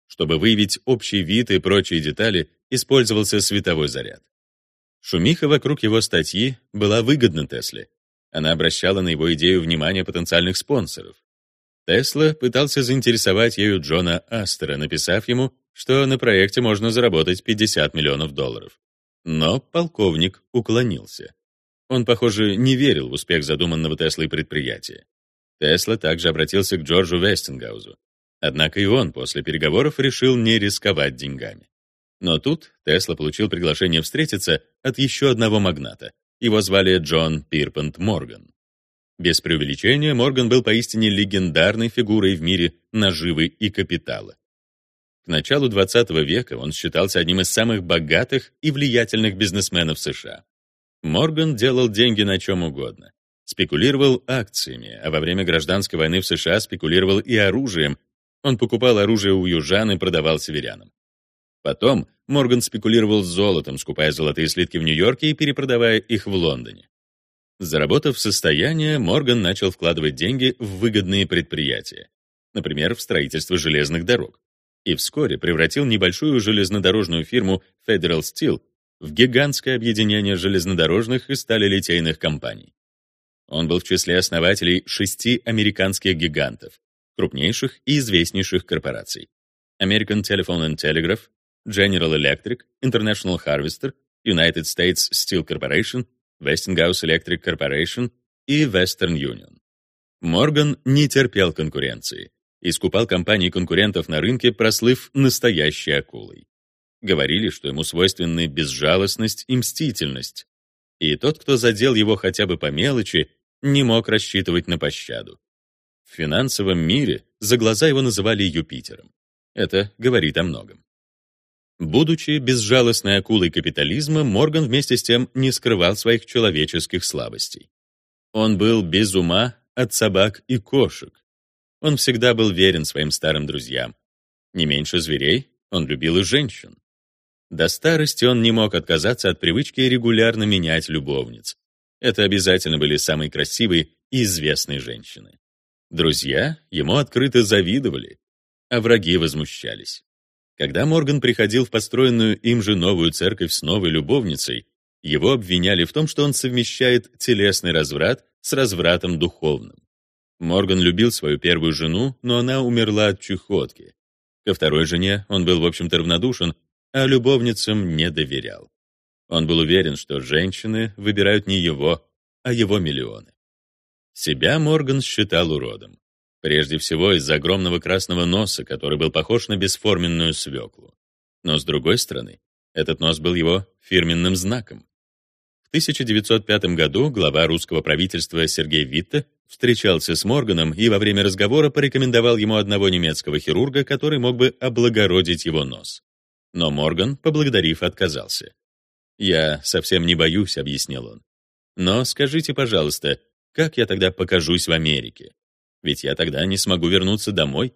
Чтобы выявить общий вид и прочие детали, использовался световой заряд. Шумиха вокруг его статьи была выгодна Тесле. Она обращала на его идею внимание потенциальных спонсоров. Тесла пытался заинтересовать ею Джона Астера, написав ему, что на проекте можно заработать 50 миллионов долларов. Но полковник уклонился. Он, похоже, не верил в успех задуманного Теслой предприятия. Тесла также обратился к Джорджу Вестингаузу. Однако и он после переговоров решил не рисковать деньгами. Но тут Тесла получил приглашение встретиться от еще одного магната. Его звали Джон Пирпант Морган. Без преувеличения, Морган был поистине легендарной фигурой в мире наживы и капитала. Началу 20 века он считался одним из самых богатых и влиятельных бизнесменов США. Морган делал деньги на чем угодно. Спекулировал акциями, а во время гражданской войны в США спекулировал и оружием, он покупал оружие у южан и продавал северянам. Потом Морган спекулировал золотом, скупая золотые слитки в Нью-Йорке и перепродавая их в Лондоне. Заработав состояние, Морган начал вкладывать деньги в выгодные предприятия, например, в строительство железных дорог, и вскоре превратил небольшую железнодорожную фирму Federal Steel в гигантское объединение железнодорожных и сталелитейных компаний. Он был в числе основателей шести американских гигантов крупнейших и известнейших корпораций. American Telephone and Telegraph, General Electric, International Harvester, United States Steel Corporation, Westinghouse Electric Corporation и Western Union. Морган не терпел конкуренции и скупал компании конкурентов на рынке, прослыв настоящей акулой. Говорили, что ему свойственны безжалостность и мстительность, и тот, кто задел его хотя бы по мелочи, не мог рассчитывать на пощаду. В финансовом мире за глаза его называли Юпитером. Это говорит о многом. Будучи безжалостной акулой капитализма, Морган вместе с тем не скрывал своих человеческих слабостей. Он был без ума от собак и кошек. Он всегда был верен своим старым друзьям. Не меньше зверей, он любил и женщин. До старости он не мог отказаться от привычки регулярно менять любовниц. Это обязательно были самые красивые и известные женщины. Друзья ему открыто завидовали, а враги возмущались. Когда Морган приходил в построенную им же новую церковь с новой любовницей, его обвиняли в том, что он совмещает телесный разврат с развратом духовным. Морган любил свою первую жену, но она умерла от чехотки. Ко второй жене он был, в общем-то, равнодушен, а любовницам не доверял. Он был уверен, что женщины выбирают не его, а его миллионы. Себя Морган считал уродом. Прежде всего из-за огромного красного носа, который был похож на бесформенную свеклу. Но с другой стороны, этот нос был его фирменным знаком. В 1905 году глава русского правительства Сергей Витте встречался с Морганом и во время разговора порекомендовал ему одного немецкого хирурга, который мог бы облагородить его нос. Но Морган, поблагодарив, отказался. «Я совсем не боюсь», — объяснил он. «Но скажите, пожалуйста, как я тогда покажусь в Америке? Ведь я тогда не смогу вернуться домой».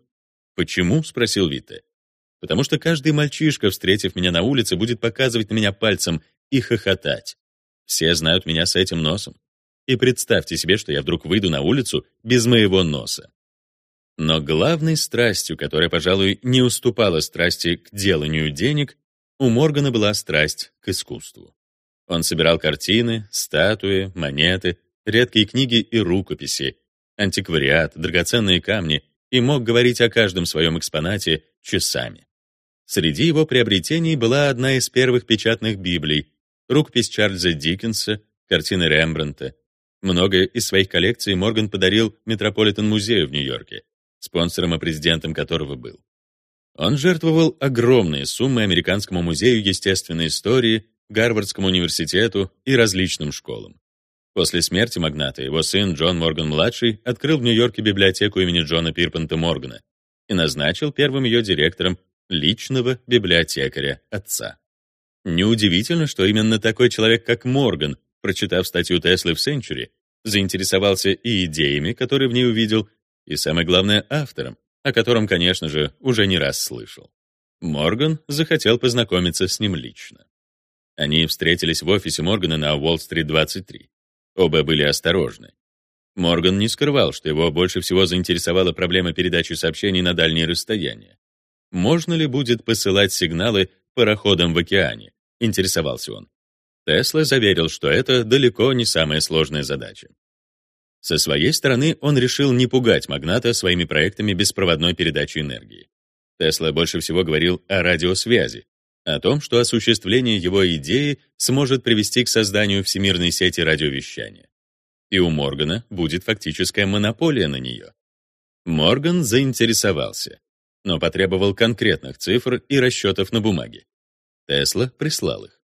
«Почему?» — спросил Витте. «Потому что каждый мальчишка, встретив меня на улице, будет показывать на меня пальцем и хохотать. Все знают меня с этим носом. И представьте себе, что я вдруг выйду на улицу без моего носа. Но главной страстью, которая, пожалуй, не уступала страсти к деланию денег, у Моргана была страсть к искусству. Он собирал картины, статуи, монеты, редкие книги и рукописи, антиквариат, драгоценные камни и мог говорить о каждом своем экспонате часами. Среди его приобретений была одна из первых печатных Библий, рукопись Чарльза Диккенса, картины Рембрандта. Многое из своих коллекций Морган подарил Метрополитен-музею в Нью-Йорке, спонсором и президентом которого был. Он жертвовал огромные суммы Американскому музею естественной истории, Гарвардскому университету и различным школам. После смерти магната его сын Джон Морган-младший открыл в Нью-Йорке библиотеку имени Джона Пирпанта Моргана и назначил первым ее директором личного библиотекаря отца. Неудивительно, что именно такой человек, как Морган, прочитав статью Теслы в Century, заинтересовался и идеями, которые в ней увидел, и, самое главное, автором, о котором, конечно же, уже не раз слышал. Морган захотел познакомиться с ним лично. Они встретились в офисе Моргана на Уолл-стрит 23. Оба были осторожны. Морган не скрывал, что его больше всего заинтересовала проблема передачи сообщений на дальние расстояния. Можно ли будет посылать сигналы пароходом в океане, интересовался он. Тесла заверил, что это далеко не самая сложная задача. Со своей стороны он решил не пугать магната своими проектами беспроводной передачи энергии. Тесла больше всего говорил о радиосвязи, о том, что осуществление его идеи сможет привести к созданию всемирной сети радиовещания. И у Моргана будет фактическая монополия на нее. Морган заинтересовался но потребовал конкретных цифр и расчетов на бумаге. Тесла прислал их.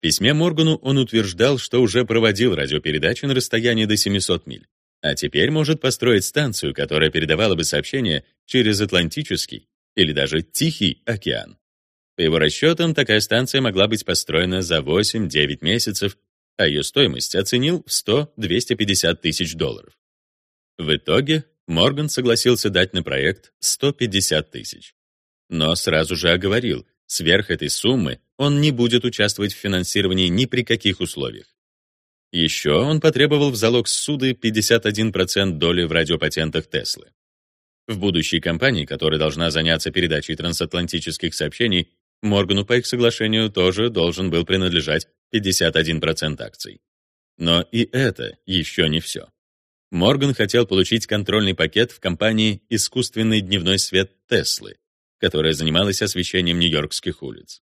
В письме Моргану он утверждал, что уже проводил радиопередачи на расстоянии до 700 миль, а теперь может построить станцию, которая передавала бы сообщения через Атлантический или даже Тихий океан. По его расчетам, такая станция могла быть построена за 8-9 месяцев, а ее стоимость оценил в 100-250 тысяч долларов. В итоге Морган согласился дать на проект 150 тысяч. Но сразу же оговорил, сверх этой суммы он не будет участвовать в финансировании ни при каких условиях. Еще он потребовал в залог суды 51% доли в радиопатентах Теслы. В будущей компании, которая должна заняться передачей трансатлантических сообщений, Моргану по их соглашению тоже должен был принадлежать 51% акций. Но и это еще не все. Морган хотел получить контрольный пакет в компании «Искусственный дневной свет Теслы», которая занималась освещением нью-йоркских улиц.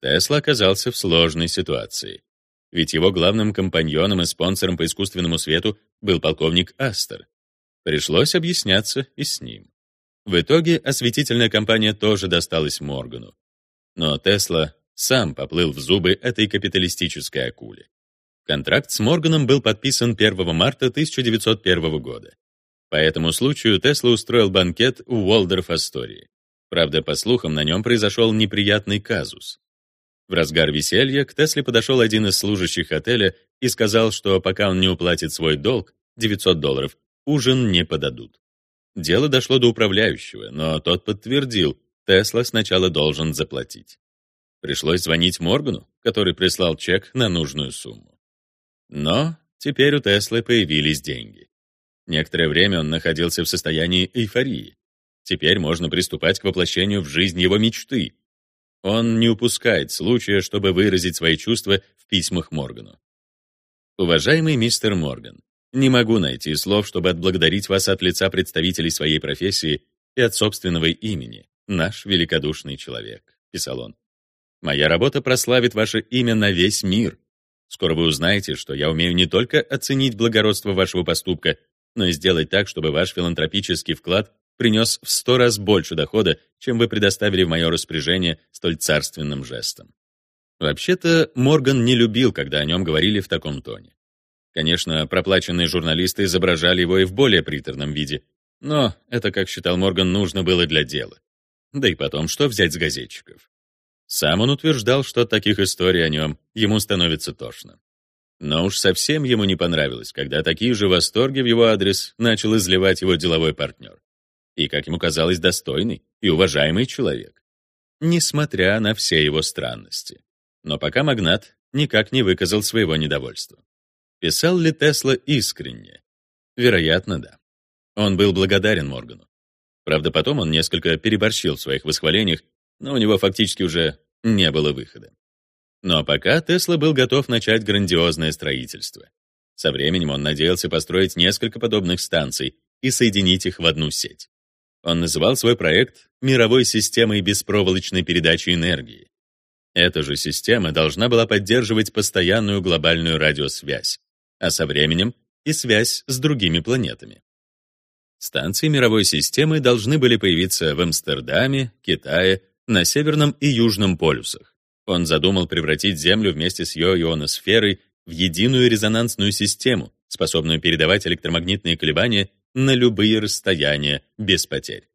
Тесла оказался в сложной ситуации. Ведь его главным компаньоном и спонсором по искусственному свету был полковник Астор. Пришлось объясняться и с ним. В итоге осветительная компания тоже досталась Моргану. Но Тесла сам поплыл в зубы этой капиталистической акуле. Контракт с Морганом был подписан 1 марта 1901 года. По этому случаю Тесла устроил банкет в Уолдорф-Астории. Правда, по слухам, на нем произошел неприятный казус. В разгар веселья к Тесле подошел один из служащих отеля и сказал, что пока он не уплатит свой долг, 900 долларов, ужин не подадут. Дело дошло до управляющего, но тот подтвердил, Тесла сначала должен заплатить. Пришлось звонить Моргану, который прислал чек на нужную сумму. Но теперь у Теслы появились деньги. Некоторое время он находился в состоянии эйфории. Теперь можно приступать к воплощению в жизнь его мечты. Он не упускает случая, чтобы выразить свои чувства в письмах Моргану. Уважаемый мистер Морган, не могу найти слов, чтобы отблагодарить вас от лица представителей своей профессии и от собственного имени, наш великодушный человек, писал он. Моя работа прославит ваше имя на весь мир. Скоро вы узнаете, что я умею не только оценить благородство вашего поступка, но и сделать так, чтобы ваш филантропический вклад принес в сто раз больше дохода, чем вы предоставили в мое распоряжение столь царственным жестом. Вообще-то, Морган не любил, когда о нем говорили в таком тоне. Конечно, проплаченные журналисты изображали его и в более приторном виде, но это, как считал Морган, нужно было для дела. Да и потом, что взять с газетчиков? Сам он утверждал, что от таких историй о нем ему становится тошно. Но уж совсем ему не понравилось, когда такие же восторги в его адрес начал изливать его деловой партнер. И, как ему казалось, достойный и уважаемый человек. Несмотря на все его странности. Но пока магнат никак не выказал своего недовольства. Писал ли Тесла искренне? Вероятно, да. Он был благодарен Моргану. Правда, потом он несколько переборщил в своих восхвалениях, но у него фактически уже не было выхода. Но пока Тесла был готов начать грандиозное строительство. Со временем он надеялся построить несколько подобных станций и соединить их в одну сеть. Он называл свой проект «Мировой системой беспроволочной передачи энергии». Эта же система должна была поддерживать постоянную глобальную радиосвязь, а со временем и связь с другими планетами. Станции мировой системы должны были появиться в Амстердаме, Китае, на Северном и Южном полюсах. Он задумал превратить Землю вместе с ее ионосферой в единую резонансную систему, способную передавать электромагнитные колебания на любые расстояния без потерь.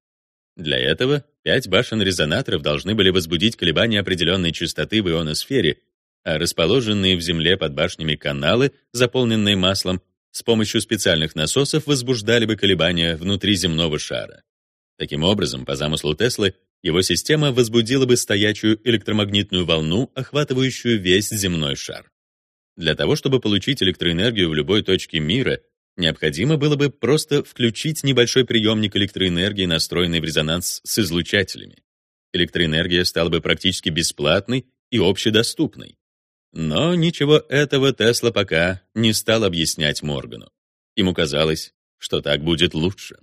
Для этого пять башен резонаторов должны были возбудить колебания определенной частоты в ионосфере, а расположенные в Земле под башнями каналы, заполненные маслом, с помощью специальных насосов возбуждали бы колебания внутри земного шара. Таким образом, по замыслу Теслы, его система возбудила бы стоячую электромагнитную волну, охватывающую весь земной шар. Для того, чтобы получить электроэнергию в любой точке мира, необходимо было бы просто включить небольшой приемник электроэнергии, настроенный в резонанс с излучателями. Электроэнергия стала бы практически бесплатной и общедоступной. Но ничего этого Тесла пока не стал объяснять Моргану. Ему казалось, что так будет лучше.